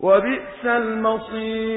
وَبِئْسَ الْمَصِيرُ.